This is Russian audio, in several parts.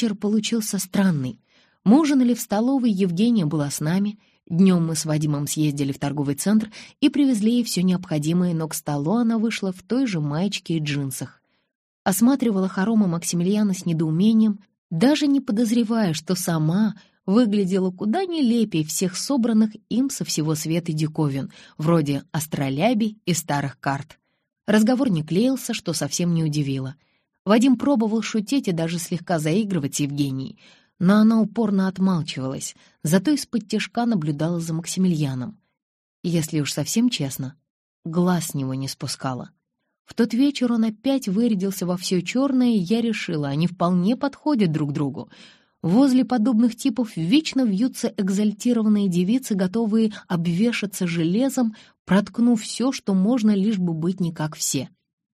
Вечер получился странный. Мы ужинали в столовой, Евгения была с нами. Днем мы с Вадимом съездили в торговый центр и привезли ей все необходимое, но к столу она вышла в той же маечке и джинсах. Осматривала хорома Максимилиана с недоумением, даже не подозревая, что сама выглядела куда нелепее всех собранных им со всего света диковин, вроде астролябий и старых карт. Разговор не клеился, что совсем не удивило. Вадим пробовал шутить и даже слегка заигрывать с Евгенией, но она упорно отмалчивалась, зато из-под тяжка наблюдала за Максимилианом. Если уж совсем честно, глаз с него не спускала. В тот вечер он опять вырядился во все черное, и я решила, они вполне подходят друг другу. Возле подобных типов вечно вьются экзальтированные девицы, готовые обвешаться железом, проткнув все, что можно, лишь бы быть не как все.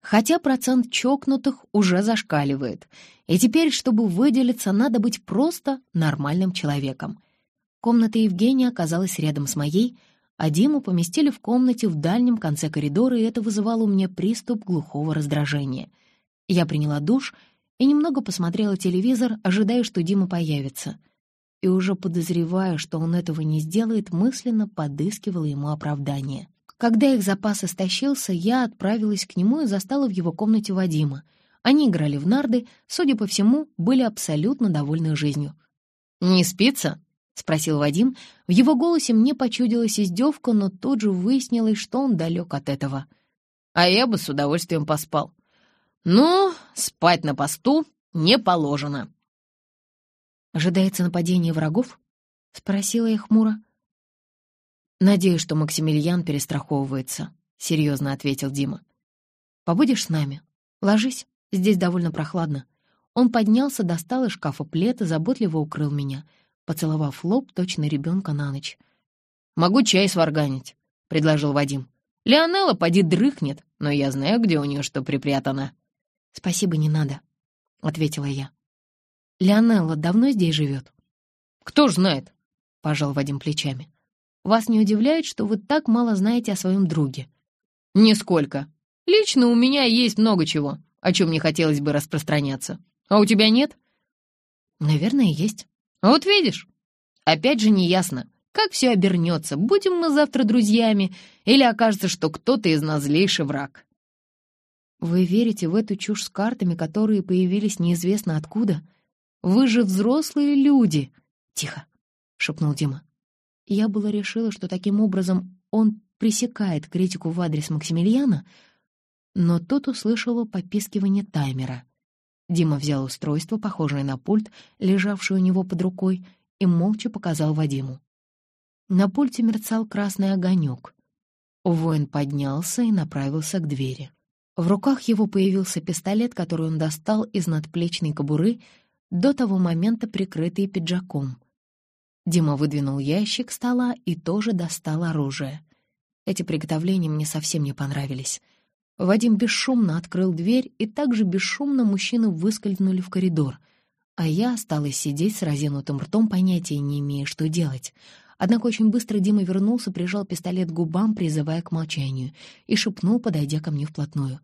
Хотя процент чокнутых уже зашкаливает, и теперь, чтобы выделиться, надо быть просто нормальным человеком. Комната Евгения оказалась рядом с моей, а Диму поместили в комнате в дальнем конце коридора, и это вызывало у меня приступ глухого раздражения. Я приняла душ и немного посмотрела телевизор, ожидая, что Дима появится. И уже подозревая, что он этого не сделает, мысленно подыскивала ему оправдание. Когда их запас истощился, я отправилась к нему и застала в его комнате Вадима. Они играли в нарды, судя по всему, были абсолютно довольны жизнью. «Не спится?» — спросил Вадим. В его голосе мне почудилась издевка, но тут же выяснилось, что он далек от этого. «А я бы с удовольствием поспал». «Ну, спать на посту не положено». «Ожидается нападение врагов?» — спросила я хмуро. «Надеюсь, что Максимилиан перестраховывается», — серьезно ответил Дима. «Побудешь с нами? Ложись, здесь довольно прохладно». Он поднялся, достал из шкафа плед и заботливо укрыл меня, поцеловав лоб точно ребенка на ночь. «Могу чай сварганить», — предложил Вадим. «Леонелла поди дрыхнет, но я знаю, где у нее что припрятано». «Спасибо, не надо», — ответила я. «Леонелла давно здесь живет?» «Кто ж знает», — пожал Вадим плечами. Вас не удивляет, что вы так мало знаете о своем друге?» «Нисколько. Лично у меня есть много чего, о чем не хотелось бы распространяться. А у тебя нет?» «Наверное, есть». А «Вот видишь, опять же неясно, как все обернется, будем мы завтра друзьями, или окажется, что кто-то из нас злейший враг». «Вы верите в эту чушь с картами, которые появились неизвестно откуда? Вы же взрослые люди!» «Тихо!» — шепнул Дима. Я было решила, что таким образом он пресекает критику в адрес Максимилиана, но тут услышала попискивание таймера. Дима взял устройство, похожее на пульт, лежавшее у него под рукой, и молча показал Вадиму. На пульте мерцал красный огонек. Воин поднялся и направился к двери. В руках его появился пистолет, который он достал из надплечной кобуры, до того момента прикрытый пиджаком. Дима выдвинул ящик стола и тоже достал оружие. Эти приготовления мне совсем не понравились. Вадим бесшумно открыл дверь, и также бесшумно мужчины выскользнули в коридор, а я осталась сидеть с разинутым ртом, понятия не имея, что делать. Однако очень быстро Дима вернулся, прижал пистолет к губам, призывая к молчанию, и шепнул, подойдя ко мне вплотную.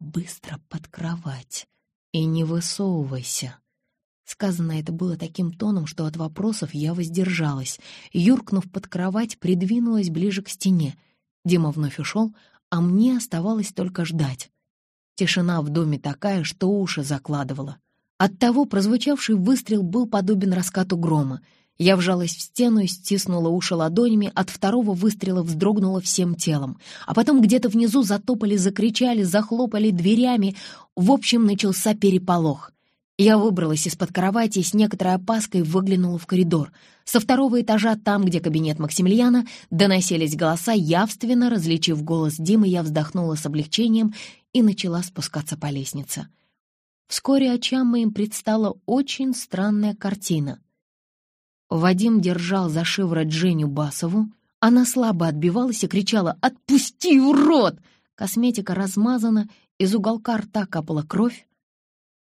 «Быстро под кровать и не высовывайся». Сказано это было таким тоном, что от вопросов я воздержалась. Юркнув под кровать, придвинулась ближе к стене. Дима вновь ушел, а мне оставалось только ждать. Тишина в доме такая, что уши закладывала. Оттого прозвучавший выстрел был подобен раскату грома. Я вжалась в стену и стиснула уши ладонями, от второго выстрела вздрогнула всем телом. А потом где-то внизу затопали, закричали, захлопали дверями. В общем, начался переполох. Я выбралась из-под кровати и с некоторой опаской выглянула в коридор. Со второго этажа, там, где кабинет Максимилиана, доносились голоса, явственно различив голос Димы, я вздохнула с облегчением и начала спускаться по лестнице. Вскоре очам моим предстала очень странная картина. Вадим держал за шиворот Женю Басову, она слабо отбивалась и кричала «Отпусти, урод!» Косметика размазана, из уголка рта капала кровь,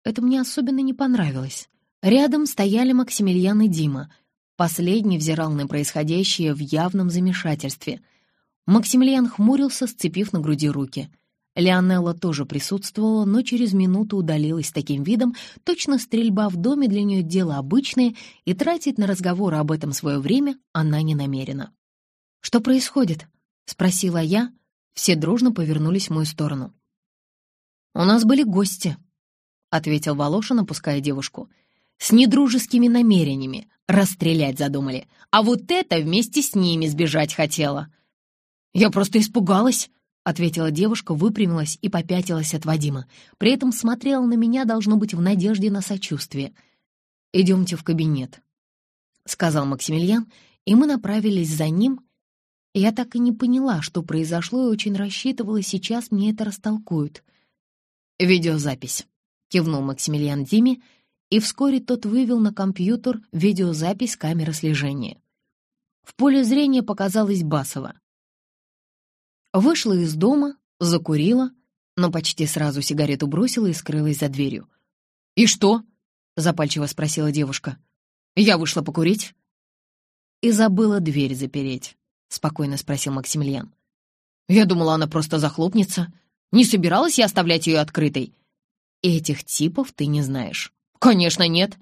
это мне особенно не понравилось. Рядом стояли Максимилиан и Дима. Последний взирал на происходящее в явном замешательстве. Максимилиан хмурился, сцепив на груди руки. Леонелла тоже присутствовала, но через минуту удалилась таким видом, точно стрельба в доме для нее дело обычное, и тратить на разговоры об этом свое время она не намерена. «Что происходит?» — спросила я. Все дружно повернулись в мою сторону. «У нас были гости», — ответил Волошин, опуская девушку. «С недружескими намерениями. Расстрелять задумали. А вот это вместе с ними сбежать хотела». «Я просто испугалась», ответила девушка, выпрямилась и попятилась от Вадима. При этом смотрела на меня, должно быть, в надежде на сочувствие. «Идемте в кабинет», — сказал Максимилиан, и мы направились за ним. Я так и не поняла, что произошло, и очень рассчитывала, сейчас мне это растолкуют. «Видеозапись», — кивнул Максимилиан Диме, и вскоре тот вывел на компьютер видеозапись камеры слежения. В поле зрения показалась Басова. Вышла из дома, закурила, но почти сразу сигарету бросила и скрылась за дверью. «И что?» — запальчиво спросила девушка. «Я вышла покурить». «И забыла дверь запереть», — спокойно спросил Максимилиан. «Я думала, она просто захлопнется. Не собиралась я оставлять ее открытой». «Этих типов ты не знаешь». «Конечно, нет».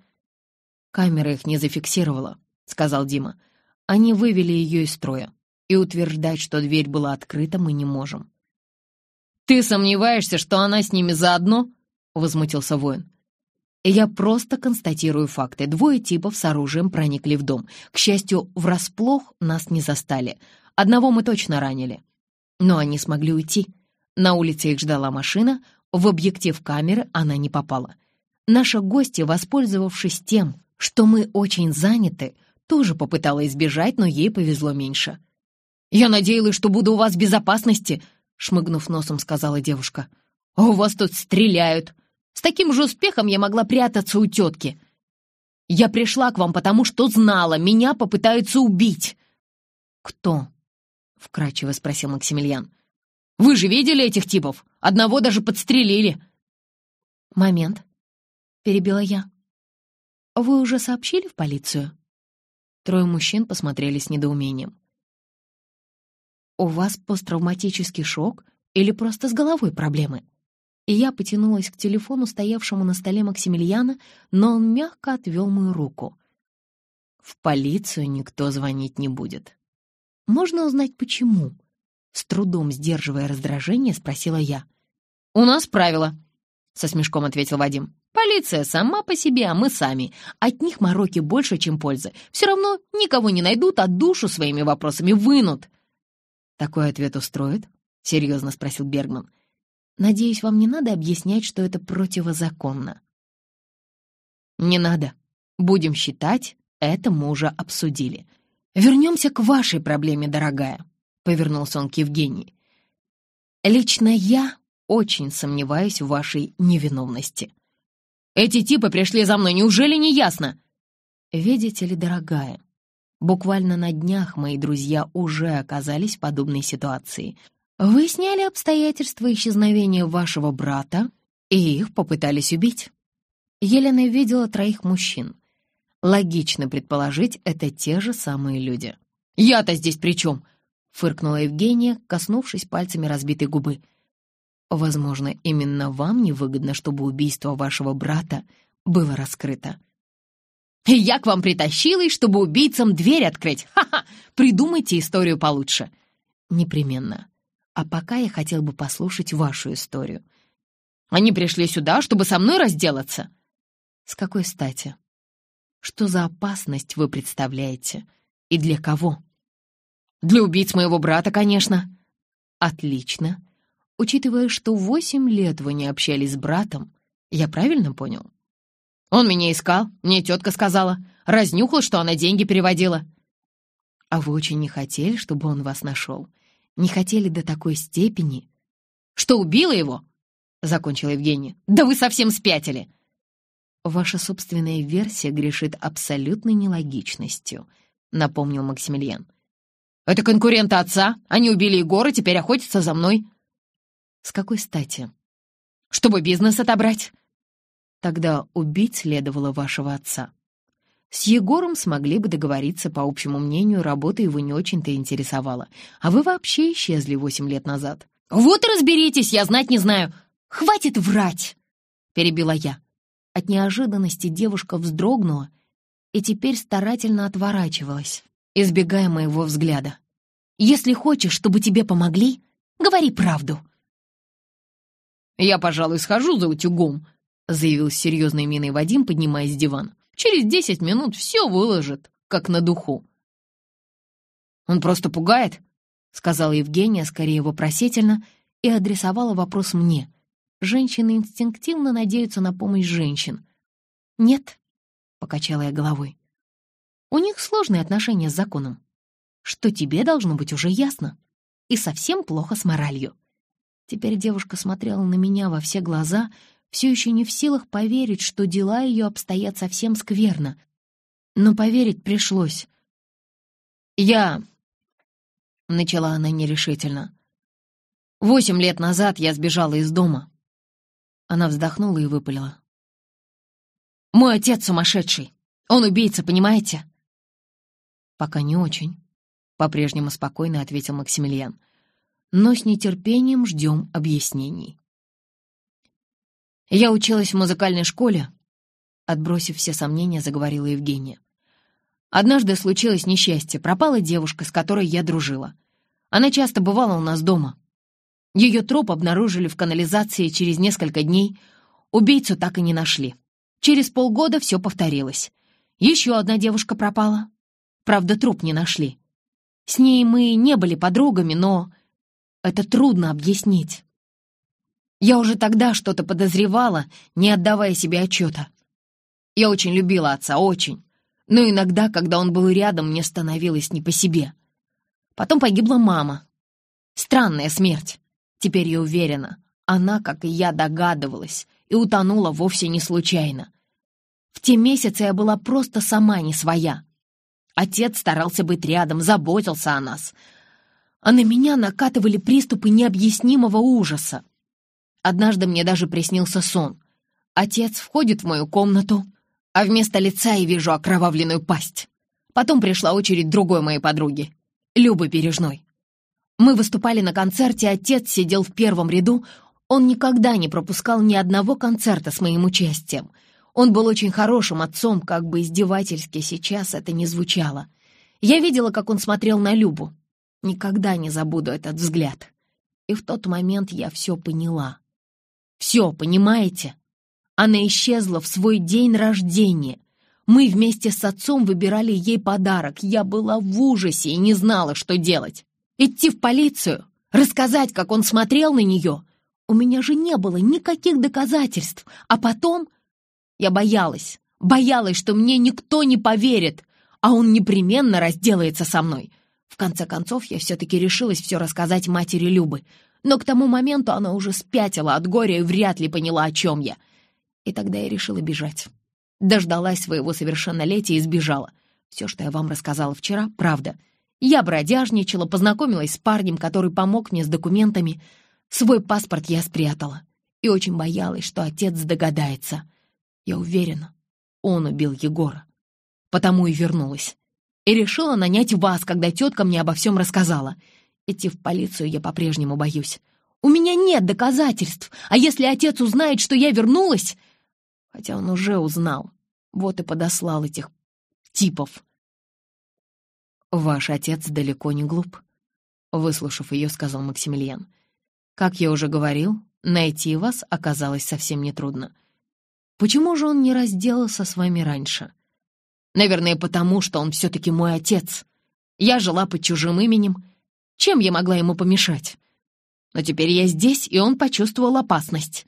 «Камера их не зафиксировала», — сказал Дима. «Они вывели ее из строя и утверждать, что дверь была открыта, мы не можем. «Ты сомневаешься, что она с ними заодно?» — возмутился воин. «Я просто констатирую факты. Двое типов с оружием проникли в дом. К счастью, врасплох нас не застали. Одного мы точно ранили. Но они смогли уйти. На улице их ждала машина, в объектив камеры она не попала. Наша гостья, воспользовавшись тем, что мы очень заняты, тоже попыталась сбежать, но ей повезло меньше. «Я надеялась, что буду у вас в безопасности», — шмыгнув носом, сказала девушка. «А у вас тут стреляют. С таким же успехом я могла прятаться у тетки. Я пришла к вам, потому что знала, меня попытаются убить». «Кто?» — вкрадчиво спросил Максимилиан. «Вы же видели этих типов? Одного даже подстрелили». «Момент», — перебила я. «Вы уже сообщили в полицию?» Трое мужчин посмотрели с недоумением. «У вас посттравматический шок или просто с головой проблемы?» И я потянулась к телефону, стоявшему на столе Максимилиана, но он мягко отвел мою руку. «В полицию никто звонить не будет». «Можно узнать, почему?» С трудом сдерживая раздражение, спросила я. «У нас правило», — со смешком ответил Вадим. «Полиция сама по себе, а мы сами. От них мороки больше, чем пользы. Все равно никого не найдут, а душу своими вопросами вынут». «Такой ответ устроит?» — серьезно спросил Бергман. «Надеюсь, вам не надо объяснять, что это противозаконно». «Не надо. Будем считать, это мы уже обсудили. Вернемся к вашей проблеме, дорогая», — повернулся он к Евгении. «Лично я очень сомневаюсь в вашей невиновности». «Эти типы пришли за мной, неужели не ясно?» «Видите ли, дорогая, Буквально на днях мои друзья уже оказались в подобной ситуации. Выясняли обстоятельства исчезновения вашего брата, и их попытались убить. Елена видела троих мужчин. Логично предположить, это те же самые люди. «Я-то здесь при чем?» — фыркнула Евгения, коснувшись пальцами разбитой губы. «Возможно, именно вам невыгодно, чтобы убийство вашего брата было раскрыто», я к вам притащилась, чтобы убийцам дверь открыть. Ха-ха! Придумайте историю получше. Непременно. А пока я хотел бы послушать вашу историю. Они пришли сюда, чтобы со мной разделаться. С какой стати? Что за опасность вы представляете? И для кого? Для убийц моего брата, конечно. Отлично. Учитывая, что восемь лет вы не общались с братом, я правильно понял? Он меня искал, мне тетка сказала. Разнюхал, что она деньги переводила. А вы очень не хотели, чтобы он вас нашел? Не хотели до такой степени? Что, убила его? Закончила Евгения. Да вы совсем спятили. Ваша собственная версия грешит абсолютной нелогичностью, напомнил Максимилиан. Это конкуренты отца. Они убили Егора, теперь охотятся за мной. С какой стати? Чтобы бизнес отобрать. Тогда убить следовало вашего отца. С Егором смогли бы договориться, по общему мнению, работа его не очень-то интересовала. А вы вообще исчезли восемь лет назад. «Вот и разберитесь, я знать не знаю. Хватит врать!» — перебила я. От неожиданности девушка вздрогнула и теперь старательно отворачивалась, избегая моего взгляда. «Если хочешь, чтобы тебе помогли, говори правду». «Я, пожалуй, схожу за утюгом», — заявил с серьезной миной Вадим, поднимаясь с дивана. «Через десять минут все выложит, как на духу». «Он просто пугает?» — сказала Евгения, скорее вопросительно, и адресовала вопрос мне. Женщины инстинктивно надеются на помощь женщин. «Нет», — покачала я головой. «У них сложные отношения с законом. Что тебе должно быть уже ясно. И совсем плохо с моралью». Теперь девушка смотрела на меня во все глаза, все еще не в силах поверить, что дела ее обстоят совсем скверно. Но поверить пришлось. «Я...» — начала она нерешительно. «Восемь лет назад я сбежала из дома». Она вздохнула и выпалила. «Мой отец сумасшедший. Он убийца, понимаете?» «Пока не очень», — по-прежнему спокойно ответил Максимилиан но с нетерпением ждем объяснений. «Я училась в музыкальной школе», — отбросив все сомнения, заговорила Евгения. «Однажды случилось несчастье, пропала девушка, с которой я дружила. Она часто бывала у нас дома. Ее труп обнаружили в канализации через несколько дней, убийцу так и не нашли. Через полгода все повторилось. Еще одна девушка пропала. Правда, труп не нашли. С ней мы не были подругами, но это трудно объяснить. Я уже тогда что-то подозревала, не отдавая себе отчета. Я очень любила отца, очень. Но иногда, когда он был рядом, мне становилось не по себе. Потом погибла мама. Странная смерть. Теперь я уверена, она, как и я, догадывалась и утонула вовсе не случайно. В те месяцы я была просто сама не своя. Отец старался быть рядом, заботился о нас — а на меня накатывали приступы необъяснимого ужаса. Однажды мне даже приснился сон. Отец входит в мою комнату, а вместо лица я вижу окровавленную пасть. Потом пришла очередь другой моей подруги, Любы Бережной. Мы выступали на концерте, отец сидел в первом ряду, он никогда не пропускал ни одного концерта с моим участием. Он был очень хорошим отцом, как бы издевательски сейчас это не звучало. Я видела, как он смотрел на Любу, Никогда не забуду этот взгляд. И в тот момент я все поняла. Все, понимаете? Она исчезла в свой день рождения. Мы вместе с отцом выбирали ей подарок. Я была в ужасе и не знала, что делать. Идти в полицию? Рассказать, как он смотрел на нее? У меня же не было никаких доказательств. А потом... Я боялась. Боялась, что мне никто не поверит, а он непременно разделается со мной. В конце концов, я все-таки решилась все рассказать матери Любы, но к тому моменту она уже спятила от горя и вряд ли поняла, о чем я. И тогда я решила бежать. Дождалась своего совершеннолетия и сбежала. Все, что я вам рассказала вчера, правда. Я бродяжничала, познакомилась с парнем, который помог мне с документами. Свой паспорт я спрятала. И очень боялась, что отец догадается. Я уверена, он убил Егора. Потому и вернулась и решила нанять вас, когда тетка мне обо всем рассказала. Идти в полицию я по-прежнему боюсь. У меня нет доказательств, а если отец узнает, что я вернулась... Хотя он уже узнал, вот и подослал этих типов. «Ваш отец далеко не глуп», — выслушав ее, сказал Максимилиан. «Как я уже говорил, найти вас оказалось совсем нетрудно. Почему же он не разделался с вами раньше?» Наверное, потому, что он все-таки мой отец. Я жила под чужим именем. Чем я могла ему помешать? Но теперь я здесь, и он почувствовал опасность.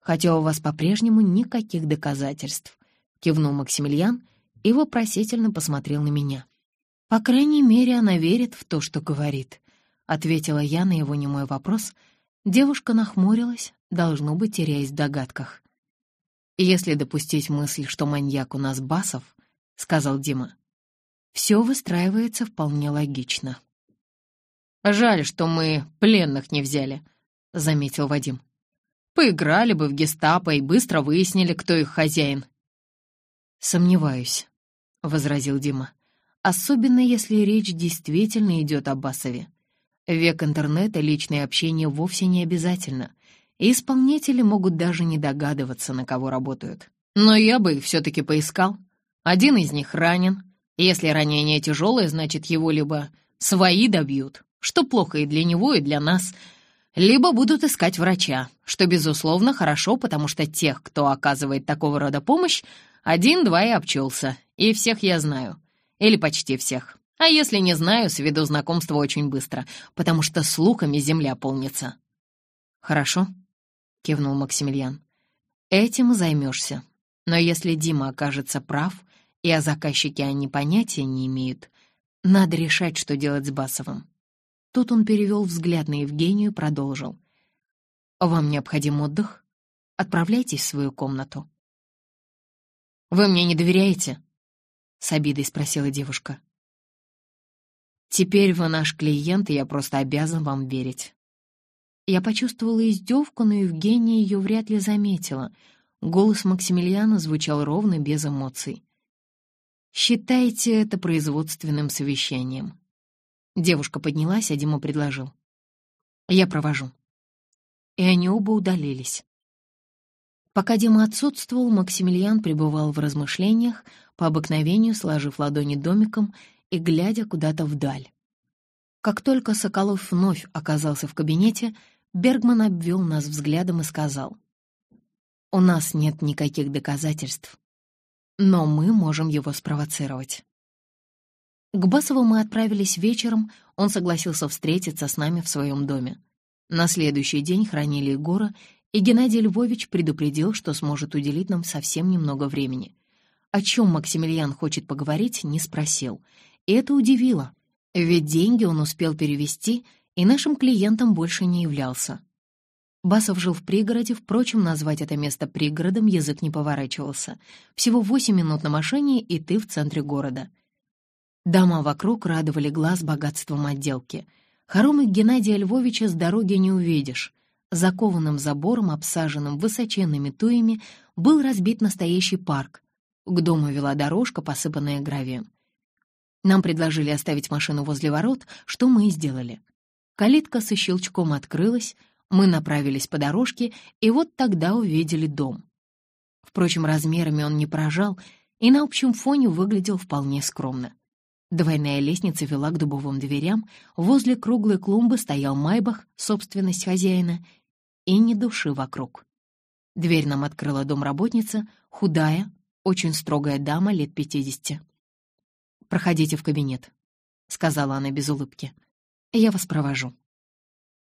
Хотя у вас по-прежнему никаких доказательств, кивнул Максимилиан и вопросительно посмотрел на меня. По крайней мере, она верит в то, что говорит, ответила я на его немой вопрос. Девушка нахмурилась, должно быть, теряясь в догадках. «Если допустить мысль, что маньяк у нас Басов», — сказал Дима, — «все выстраивается вполне логично». «Жаль, что мы пленных не взяли», — заметил Вадим. «Поиграли бы в гестапо и быстро выяснили, кто их хозяин». «Сомневаюсь», — возразил Дима. «Особенно, если речь действительно идет о Басове. Век интернета личное общение вовсе не обязательно, и исполнители могут даже не догадываться, на кого работают. Но я бы их все-таки поискал. Один из них ранен. Если ранение тяжелое, значит, его либо свои добьют, что плохо и для него, и для нас, либо будут искать врача, что, безусловно, хорошо, потому что тех, кто оказывает такого рода помощь, один-два и обчелся, и всех я знаю. Или почти всех. А если не знаю, сведу знакомство очень быстро, потому что слухами земля полнится. «Хорошо», — кивнул Максимилиан. «Этим займешься. Но если Дима окажется прав, и о заказчике они понятия не имеют, надо решать, что делать с Басовым». Тут он перевел взгляд на Евгению и продолжил. «Вам необходим отдых? Отправляйтесь в свою комнату». «Вы мне не доверяете?» — с обидой спросила девушка. «Теперь вы наш клиент, и я просто обязан вам верить». Я почувствовала издевку, но Евгения ее вряд ли заметила. Голос Максимилиана звучал ровно, без эмоций. «Считайте это производственным совещанием». Девушка поднялась, а Дима предложил. «Я провожу». И они оба удалились. Пока Дима отсутствовал, Максимилиан пребывал в размышлениях, по обыкновению сложив ладони домиком и глядя куда-то вдаль. Как только Соколов вновь оказался в кабинете, Бергман обвел нас взглядом и сказал, «У нас нет никаких доказательств, но мы можем его спровоцировать». К Басову мы отправились вечером, он согласился встретиться с нами в своем доме. На следующий день хранили Егора, и Геннадий Львович предупредил, что сможет уделить нам совсем немного времени. О чем Максимилиан хочет поговорить, не спросил — и это удивило, ведь деньги он успел перевести и нашим клиентом больше не являлся. Басов жил в пригороде, впрочем, назвать это место пригородом язык не поворачивался. Всего восемь минут на машине, и ты в центре города. Дома вокруг радовали глаз богатством отделки. Хоромы Геннадия Львовича с дороги не увидишь. Закованным забором, обсаженным высоченными туями, был разбит настоящий парк. К дому вела дорожка, посыпанная гравием. Нам предложили оставить машину возле ворот, что мы и сделали. Калитка со щелчком открылась, мы направились по дорожке, и вот тогда увидели дом. Впрочем, размерами он не поражал, и на общем фоне выглядел вполне скромно. Двойная лестница вела к дубовым дверям, возле круглой клумбы стоял майбах, собственность хозяина, и ни души вокруг. Дверь нам открыла домработница, худая, очень строгая дама лет пятидесяти. «Проходите в кабинет», — сказала она без улыбки. «Я вас провожу».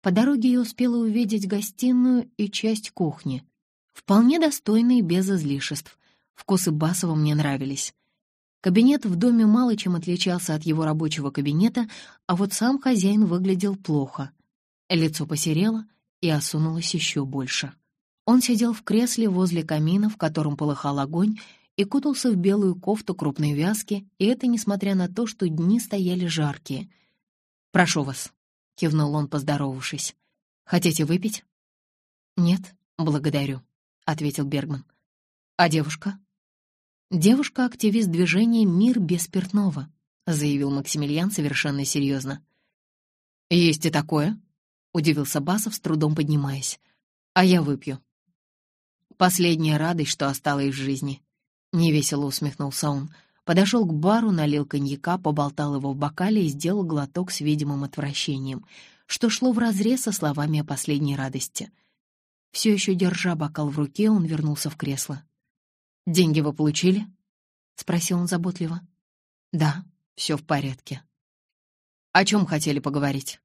По дороге я успела увидеть гостиную и часть кухни. Вполне достойные, без излишеств. Вкусы Басова мне нравились. Кабинет в доме мало чем отличался от его рабочего кабинета, а вот сам хозяин выглядел плохо. Лицо посерело и осунулось еще больше. Он сидел в кресле возле камина, в котором полыхал огонь, и кутался в белую кофту крупной вязки, и это несмотря на то, что дни стояли жаркие. «Прошу вас», — кивнул он, поздоровавшись. «Хотите выпить?» «Нет, благодарю», — ответил Бергман. «А девушка?» «Девушка — активист движения «Мир без спиртного», — заявил Максимилиан совершенно серьезно. «Есть и такое», — удивился Басов, с трудом поднимаясь. «А я выпью». Последняя радость, что осталась в жизни. Невесело усмехнулся он. Подошел к бару, налил коньяка, поболтал его в бокале и сделал глоток с видимым отвращением, что шло вразрез со словами о последней радости. Все еще держа бокал в руке, он вернулся в кресло. «Деньги вы получили?» — спросил он заботливо. «Да, все в порядке». «О чем хотели поговорить?»